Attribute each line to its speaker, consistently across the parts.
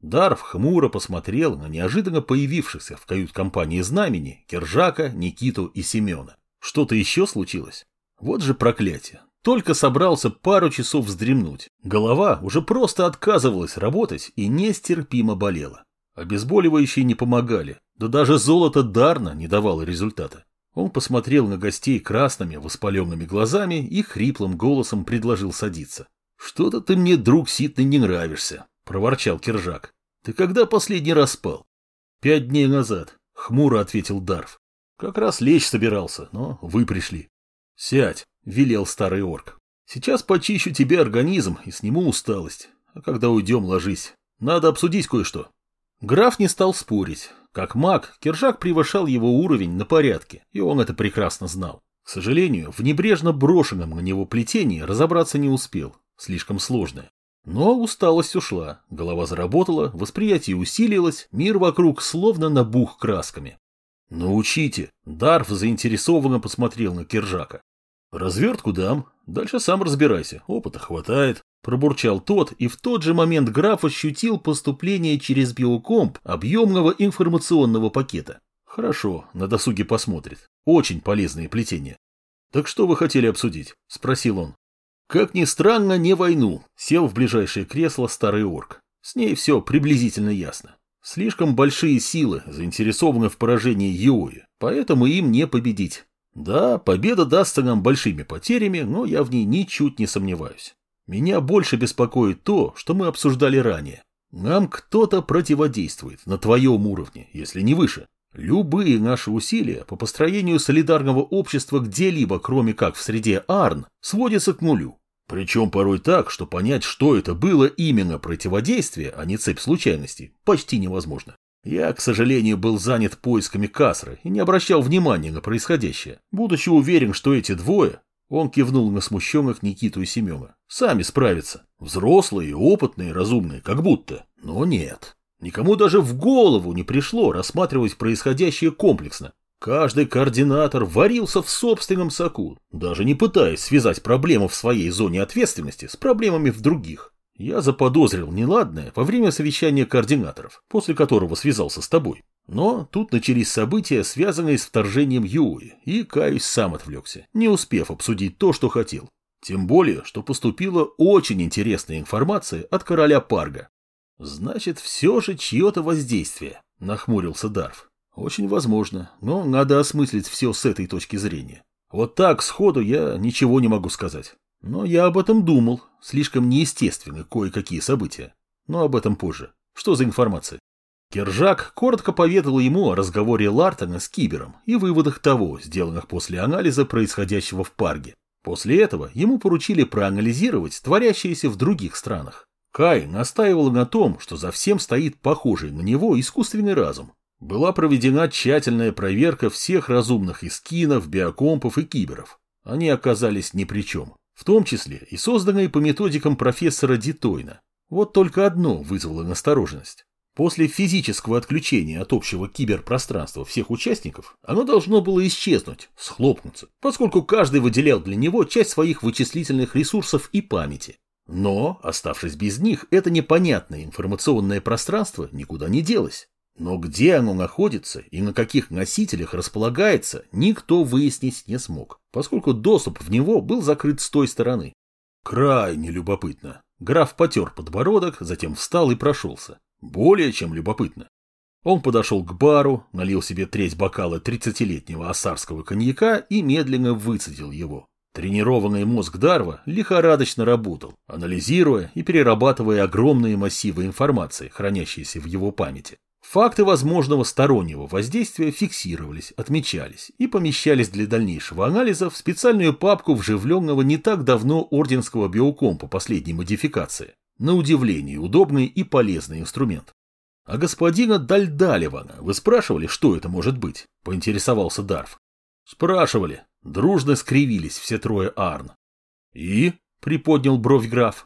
Speaker 1: Дарв хмуро посмотрел на неожиданно появившихся в кают-компании знамени Кержака, Никиту и Семена. Что-то еще случилось? Вот же проклятие. Только собрался пару часов вздремнуть. Голова уже просто отказывалась работать и нестерпимо болела. Обезболивающие не помогали, да даже золото Дарна не давало результата. Он посмотрел на гостей красными, воспаленными глазами и хриплым голосом предложил садиться. «Что-то ты мне, друг Ситный, не нравишься», — проворчал Киржак. «Ты когда последний раз спал?» «Пять дней назад», — хмуро ответил Дарф. «Как раз лечь собирался, но вы пришли». «Сядь», — велел старый орк. «Сейчас почищу тебе организм и сниму усталость. А когда уйдем, ложись. Надо обсудить кое-что». Граф не стал спорить. Как маг, Киржак превышал его уровень на порядке, и он это прекрасно знал. К сожалению, в небрежно брошенном на него плетении разобраться не успел. Слишком сложное. Но усталость ушла, голова заработала, восприятие усилилось, мир вокруг словно набух красками. «Научите!» – Дарф заинтересованно посмотрел на Киржака. «Развертку дам, дальше сам разбирайся, опыта хватает». Пробурчал тот, и в тот же момент граф ощутил поступление через биокомп объемного информационного пакета. Хорошо, на досуге посмотрит. Очень полезные плетения. Так что вы хотели обсудить? Спросил он. Как ни странно, не войну. Сел в ближайшее кресло старый орк. С ней все приблизительно ясно. Слишком большие силы заинтересованы в поражении Йои, поэтому им не победить. Да, победа дастся нам большими потерями, но я в ней ничуть не сомневаюсь. Меня больше беспокоит то, что мы обсуждали ранее. Нам кто-то противодействует на твоем уровне, если не выше. Любые наши усилия по построению солидарного общества где-либо, кроме как в среде Арн, сводятся к нулю. Причем порой так, что понять, что это было именно противодействие, а не цепь случайностей, почти невозможно. Я, к сожалению, был занят поисками Касры и не обращал внимания на происходящее, будучи уверен, что эти двое он кивнул на смущенных Никиту и Семена. Сами справятся. Взрослые, опытные, разумные, как будто. Но нет. Никому даже в голову не пришло рассматривать происходящее комплексно. Каждый координатор варился в собственном соку, даже не пытаясь связать проблему в своей зоне ответственности с проблемами в других. Я заподозрил неладное во время совещания координаторов, после которого связался с тобой. Но тут начались события, связанные с вторжением Юи, и, каюсь, сам отвлекся, не успев обсудить то, что хотел. Тем более, что поступила очень интересная информация от короля Парга. «Значит, все же чье-то воздействие», — нахмурился Дарф. «Очень возможно, но надо осмыслить все с этой точки зрения. Вот так сходу я ничего не могу сказать. Но я об этом думал, слишком неестественны кое-какие события. Но об этом позже. Что за информация?» Кержак коротко поведал ему о разговоре Лартона с Кибером и выводах того, сделанных после анализа происходящего в Парге. После этого ему поручили проанализировать творящееся в других странах. Кай настаивал на том, что за всем стоит похожий на него искусственный разум. Была проведена тщательная проверка всех разумных искинов, биокомпов и киберов. Они оказались ни при чем, в том числе и созданные по методикам профессора Дитойна. Вот только одно вызвало настороженность. После физического отключения от общего киберпространства всех участников, оно должно было исчезнуть, схлопнуться, поскольку каждый выделял для него часть своих вычислительных ресурсов и памяти. Но, оставшись без них, это непонятное информационное пространство никуда не делось. Но где оно находится и на каких носителях располагается, никто выяснить не смог, поскольку доступ в него был закрыт с той стороны. Крайне любопытно. Граф потер подбородок, затем встал и прошелся. Более чем любопытно. Он подошел к бару, налил себе треть бокала тридцатилетнего осарского коньяка и медленно выцедил его. Тренированный мозг Дарва лихорадочно работал, анализируя и перерабатывая огромные массивы информации, хранящиеся в его памяти. Факты возможного стороннего воздействия фиксировались, отмечались и помещались для дальнейшего анализа в специальную папку вживленного не так давно орденского биокомпа последней модификации. На удивление, удобный и полезный инструмент. А господина Дальдалевана вы спрашивали, что это может быть? Поинтересовался Дарф. Спрашивали. Дружно скривились все трое Арн. И? Приподнял бровь граф.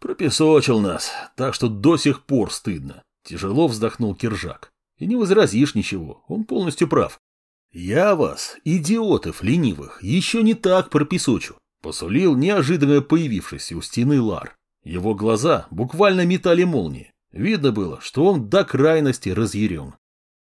Speaker 1: Пропесочил нас, так что до сих пор стыдно. Тяжело вздохнул Киржак. И не возразишь ничего, он полностью прав. Я вас, идиотов ленивых, еще не так пропесочу, посулил неожиданно появившийся у стены Лар. Его глаза буквально метали молнии. Видно было, что он до крайности разъярен.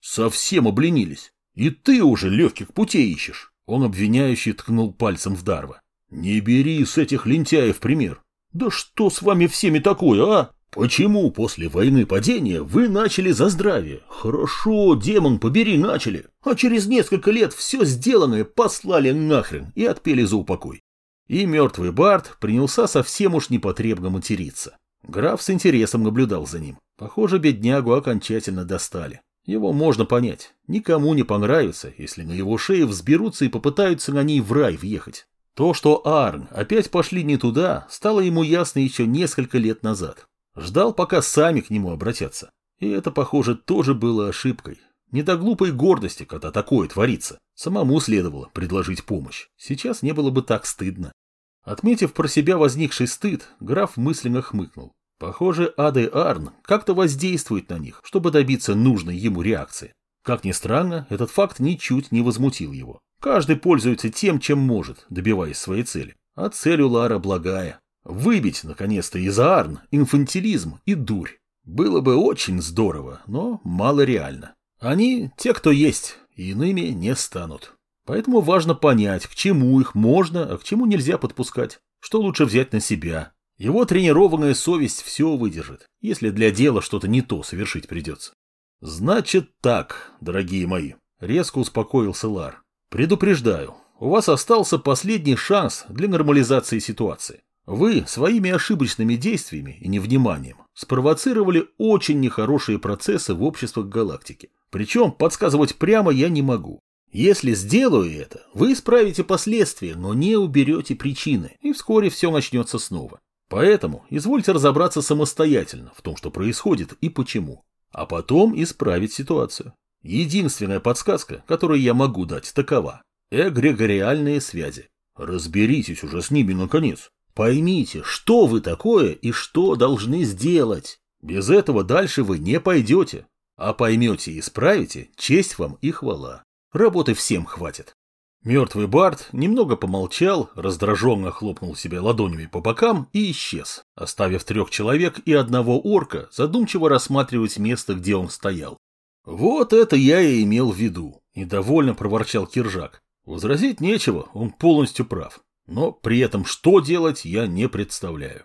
Speaker 1: Совсем обленились. И ты уже легких путей ищешь. Он обвиняющий ткнул пальцем в Дарва. Не бери с этих лентяев пример. Да что с вами всеми такое, а? Почему после войны падения вы начали за здравие? Хорошо, демон, побери, начали. А через несколько лет все сделанное послали нахрен и отпели за упокой. И мертвый Барт принялся совсем уж непотребно материться. Граф с интересом наблюдал за ним. Похоже, беднягу окончательно достали. Его можно понять. Никому не понравится, если на его шее взберутся и попытаются на ней в рай въехать. То, что Арн опять пошли не туда, стало ему ясно еще несколько лет назад. Ждал, пока сами к нему обратятся. И это, похоже, тоже было ошибкой. Не до глупой гордости, когда такое творится. Самому следовало предложить помощь. Сейчас не было бы так стыдно. Отметив про себя возникший стыд, граф мысленно хмыкнул. Похоже, Ады Арн как-то воздействует на них, чтобы добиться нужной ему реакции. Как ни странно, этот факт ничуть не возмутил его. Каждый пользуется тем, чем может, добиваясь своей цели. А цель у Лара благая. Выбить, наконец-то, из Арн инфантилизм и дурь. Было бы очень здорово, но мало реально. Они те, кто есть, иными не станут. Поэтому важно понять, к чему их можно, а к чему нельзя подпускать. Что лучше взять на себя. Его тренированная совесть все выдержит, если для дела что-то не то совершить придется. Значит так, дорогие мои, резко успокоился Лар. Предупреждаю, у вас остался последний шанс для нормализации ситуации. Вы своими ошибочными действиями и невниманием спровоцировали очень нехорошие процессы в обществах галактики. Причем подсказывать прямо я не могу. Если сделаю это, вы исправите последствия, но не уберете причины, и вскоре все начнется снова. Поэтому извольте разобраться самостоятельно в том, что происходит и почему, а потом исправить ситуацию. Единственная подсказка, которую я могу дать, такова – эгрегориальные связи. Разберитесь уже с ними наконец. Поймите, что вы такое и что должны сделать. Без этого дальше вы не пойдете. А поймете и исправите, честь вам и хвала. Работы всем хватит. Мертвый Барт немного помолчал, раздраженно хлопнул себя ладонями по бокам и исчез, оставив трех человек и одного орка задумчиво рассматривать место, где он стоял. «Вот это я и имел в виду», – недовольно проворчал Киржак. Возразить нечего, он полностью прав. Но при этом что делать, я не представляю.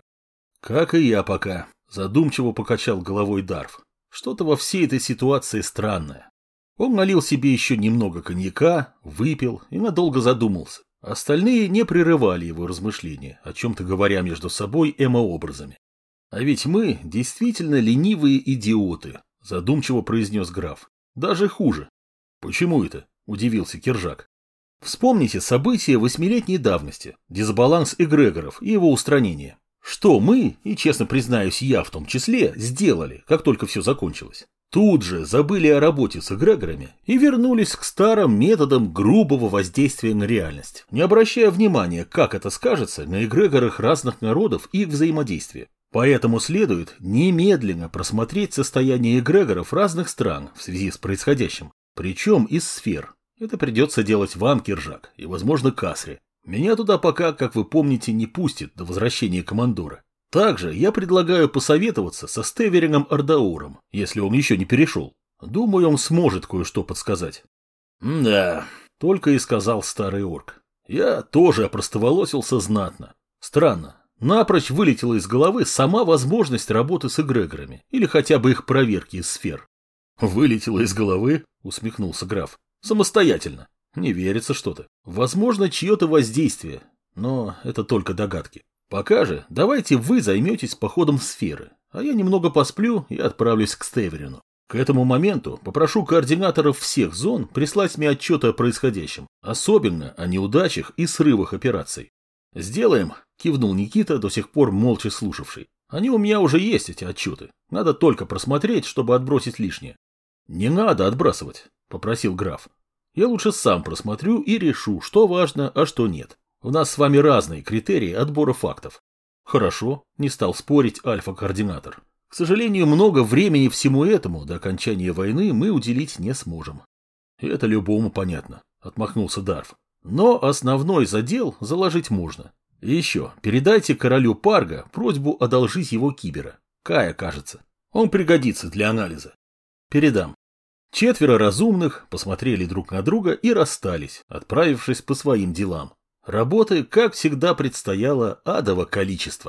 Speaker 1: Как и я пока, задумчиво покачал головой Дарф. Что-то во всей этой ситуации странное. Он налил себе еще немного коньяка, выпил и надолго задумался. Остальные не прерывали его размышления, о чем-то говоря между собой эмообразами. А ведь мы действительно ленивые идиоты, задумчиво произнес граф. Даже хуже. Почему это? Удивился Киржак. Вспомните события восьмилетней давности, дисбаланс эгрегоров и его устранение. Что мы, и честно признаюсь я в том числе, сделали, как только все закончилось? Тут же забыли о работе с эгрегорами и вернулись к старым методам грубого воздействия на реальность, не обращая внимания, как это скажется на эгрегорах разных народов и их взаимодействии. Поэтому следует немедленно просмотреть состояние эгрегоров разных стран в связи с происходящим, причем из сфер. Это придется делать вам, Киржак, и, возможно, Касре. Меня туда пока, как вы помните, не пустят до возвращения командора. Также я предлагаю посоветоваться со Стеверингом Ардауром, если он еще не перешел. Думаю, он сможет кое-что подсказать. да, только и сказал старый орк. Я тоже опростоволосился знатно. Странно, напрочь вылетела из головы сама возможность работы с эгрегорами, или хотя бы их проверки из сфер. Вылетела из головы, усмехнулся граф. Самостоятельно. Не верится что-то. Возможно, чье-то воздействие, но это только догадки. Пока же давайте вы займетесь походом сферы, а я немного посплю и отправлюсь к Стеверину. К этому моменту попрошу координаторов всех зон прислать мне отчеты о происходящем, особенно о неудачах и срывах операций. «Сделаем», – кивнул Никита, до сих пор молча слушавший. «Они у меня уже есть, эти отчеты. Надо только просмотреть, чтобы отбросить лишнее». «Не надо отбрасывать», – попросил граф. «Я лучше сам просмотрю и решу, что важно, а что нет. У нас с вами разные критерии отбора фактов. Хорошо, не стал спорить альфа-координатор. К сожалению, много времени всему этому до окончания войны мы уделить не сможем. Это любому понятно, отмахнулся Дарф. Но основной задел заложить можно. И еще, передайте королю Парга просьбу одолжить его кибера. Кая, кажется. Он пригодится для анализа. Передам. Четверо разумных посмотрели друг на друга и расстались, отправившись по своим делам. Работы, как всегда, предстояло адово количество.